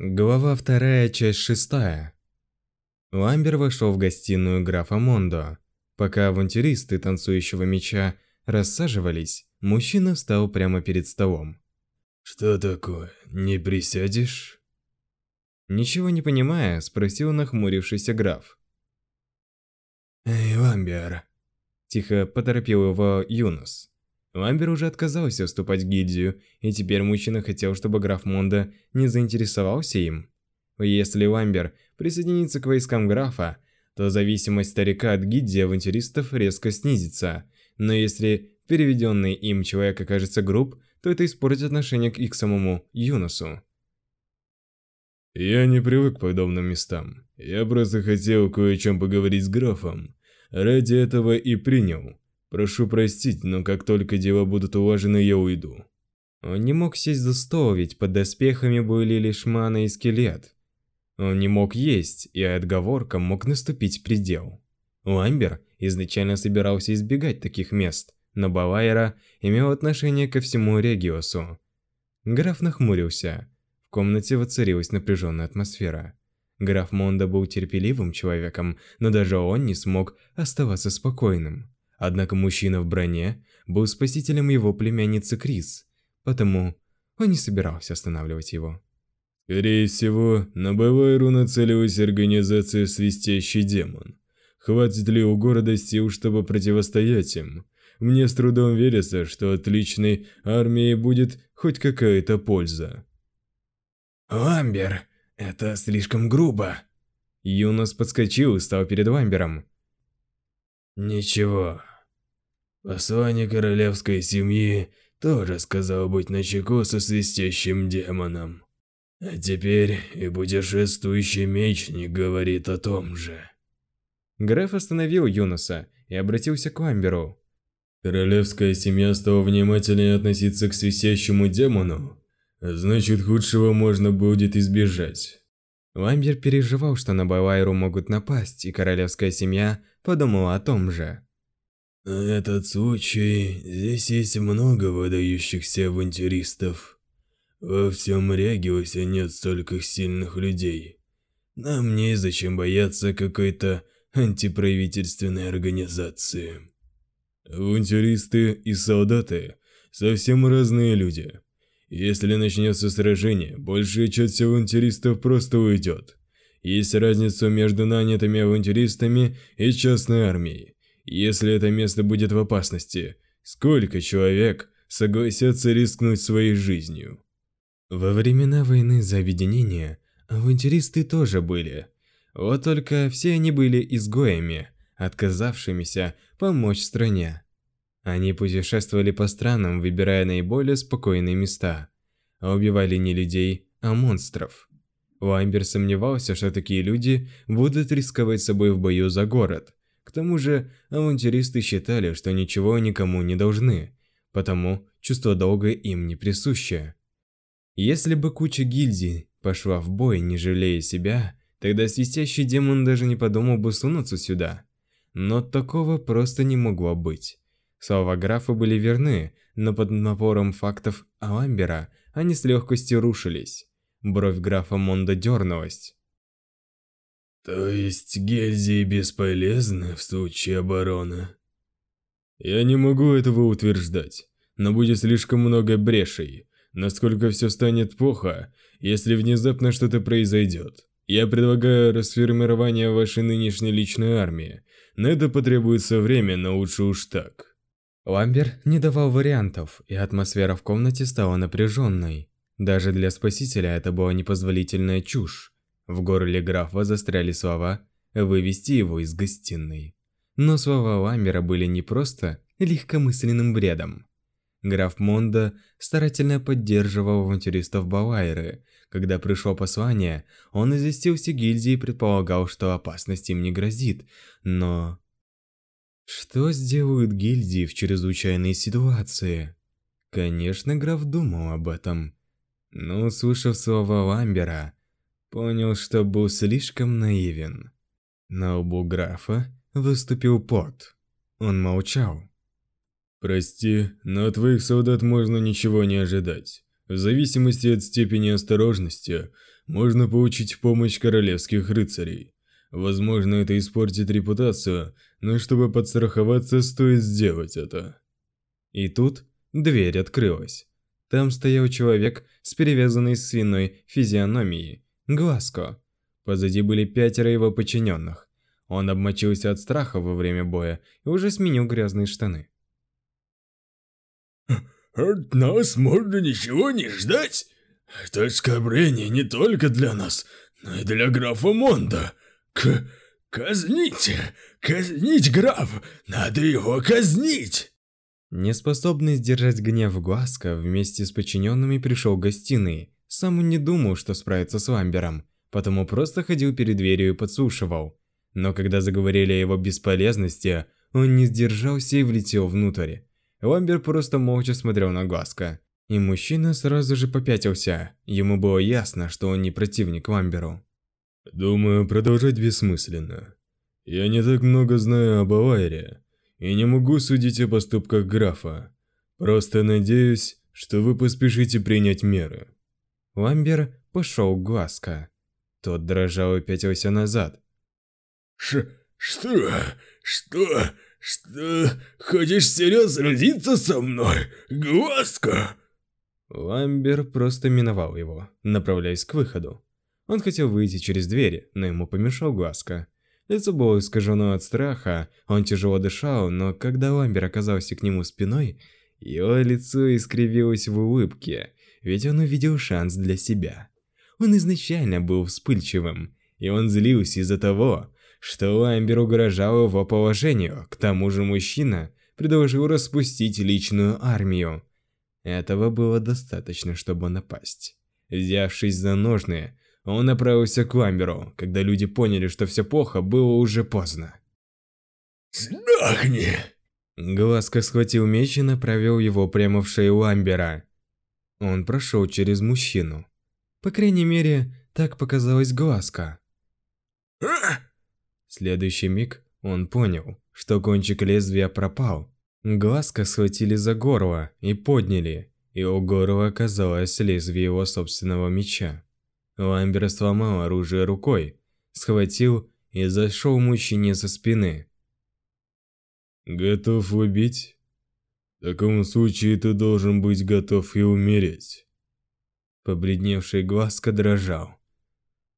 Глава вторая, часть шестая. Ламбер вошел в гостиную графа Мондо. Пока авантюристы танцующего меча рассаживались, мужчина встал прямо перед столом. «Что такое? Не присядешь?» Ничего не понимая, спросил нахмурившийся граф. «Эй, Ламбер!» Тихо поторопил его Юнос. Ламбер уже отказался вступать в гильдию, и теперь мужчина хотел, чтобы граф Монда не заинтересовался им. Если Ламбер присоединится к войскам графа, то зависимость старика от гильдии авантюристов резко снизится. Но если переведенный им человек окажется груб, то это испортит отношение к их самому Юносу. «Я не привык к подобным местам. Я просто хотел кое о чем поговорить с графом. Ради этого и принял. Прошу простить, но как только дела будут улажены, я уйду. Он не мог сесть за стол, ведь под доспехами были лишь мана и скелет. Он не мог есть, и отговоркам мог наступить предел. Ламбер изначально собирался избегать таких мест, но Балайра имел отношение ко всему Региосу. Граф нахмурился. В комнате воцарилась напряженная атмосфера. Граф Монда был терпеливым человеком, но даже он не смог оставаться спокойным. Однако мужчина в броне был спасителем его племянницы Крис, потому он не собирался останавливать его. Скорее всего, на Бавайру нацелилась организация «Свистящий демон». Хватит ли у города сил, чтобы противостоять им? Мне с трудом верится, что отличной армии будет хоть какая-то польза. «Ламбер, это слишком грубо!» Юнос подскочил и стал перед Ламбером. «Ничего, Посланник королевской семьи тоже сказал быть начеку со свистящим демоном. А теперь и путешествующий мечник говорит о том же. Греф остановил Юноса и обратился к Ламберу. Королевская семья стала внимательнее относиться к свистящему демону, значит худшего можно будет избежать. Ламбер переживал, что на Балайру могут напасть, и королевская семья подумала о том же. Этот случай здесь есть много выдающихся авантюристов. Во всем Региосе нет столько сильных людей. Нам незачем бояться какой-то антиправительственной организации. Авантюристы и солдаты – совсем разные люди. Если начнется сражение, большая часть авантюристов просто уйдет. Есть разница между нанятыми авантюристами и частной армией. Если это место будет в опасности, сколько человек согласятся рискнуть своей жизнью? Во времена войны за объединение авантюристы тоже были. Вот только все они были изгоями, отказавшимися помочь стране. Они путешествовали по странам, выбирая наиболее спокойные места, а убивали не людей, а монстров. Ламбер сомневался, что такие люди будут рисковать собой в бою за город, к тому же, авантюристы считали, что ничего никому не должны, потому чувство долга им не присуще. Если бы куча гильдий пошла в бой, не жалея себя, тогда свистящий демон даже не подумал бы сунуться сюда. Но такого просто не могло быть. Слова графа были верны, но под напором фактов Аламбера они с легкостью рушились. Бровь графа Монда дернулась. То есть гильдии бесполезны в случае обороны? Я не могу этого утверждать, но будет слишком много брешей. Насколько все станет плохо, если внезапно что-то произойдет. Я предлагаю расформирование вашей нынешней личной армии. На это потребуется время, но лучше уж так. Ламбер не давал вариантов, и атмосфера в комнате стала напряженной. Даже для спасителя это была непозволительная чушь. В горле графа застряли слова «вывести его из гостиной». Но слова Ламбера были не просто легкомысленным бредом. Граф Монда старательно поддерживал авантюристов Балайры. Когда пришло послание, он известил все гильдии и предполагал, что опасность им не грозит. Но... Что сделают гильдии в чрезвычайной ситуации? Конечно, граф думал об этом. Но, услышав слова Ламбера, Понял, что был слишком наивен. На лбу графа выступил пот. Он молчал. «Прости, но от твоих солдат можно ничего не ожидать. В зависимости от степени осторожности, можно получить помощь королевских рыцарей. Возможно, это испортит репутацию, но чтобы подстраховаться, стоит сделать это. И тут дверь открылась. Там стоял человек с перевязанной свиной физиономией, Глазко. Позади были пятеро его подчиненных. Он обмочился от страха во время боя и уже сменил грязные штаны. «От нас можно ничего не ждать? Это оскорбление не только для нас, но и для графа Монда. К... казните! Казнить граф! Надо его казнить!» Неспособный сдержать гнев Глазка вместе с подчиненными пришел в гостиные. Сам он не думал, что справится с Ламбером, потому просто ходил перед дверью и подслушивал. Но когда заговорили о его бесполезности, он не сдержался и влетел внутрь. Ламбер просто молча смотрел на Глазка. И мужчина сразу же попятился. Ему было ясно, что он не противник Ламберу. «Думаю, продолжать бессмысленно. Я не так много знаю об Авайре, и не могу судить о поступках графа. Просто надеюсь, что вы поспешите принять меры». Ламбер пошел к Глазка. Тот дрожал и пятился назад. Ш... что? Что? Что? Хочешь серьезно родиться со мной? Глазка? Ламбер просто миновал его, направляясь к выходу. Он хотел выйти через дверь, но ему помешал Глазка. Лицо было искажено от страха, он тяжело дышал, но когда Ламбер оказался к нему спиной, его лицо искривилось в улыбке, ведь он увидел шанс для себя. Он изначально был вспыльчивым, и он злился из-за того, что Ламбер угрожал его положению, к тому же мужчина предложил распустить личную армию. Этого было достаточно, чтобы напасть. Взявшись за ножны, он направился к Ламберу. Когда люди поняли, что все плохо, было уже поздно. «Сдохни!» Глазка схватил меч и направил его прямо в шею Ламбера. Он прошел через мужчину. По крайней мере, так показалось Глазка. Следующий миг он понял, что кончик лезвия пропал. Глазка схватили за горло и подняли, и у горла оказалось лезвие его собственного меча. Ламбер сломал оружие рукой, схватил и зашел мужчине со спины. «Готов убить? В таком случае ты должен быть готов и умереть». Побледневший глазка дрожал.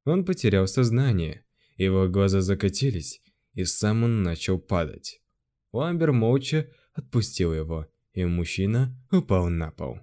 Он потерял сознание, его глаза закатились, и сам он начал падать. Ламбер молча отпустил его, и мужчина упал на пол.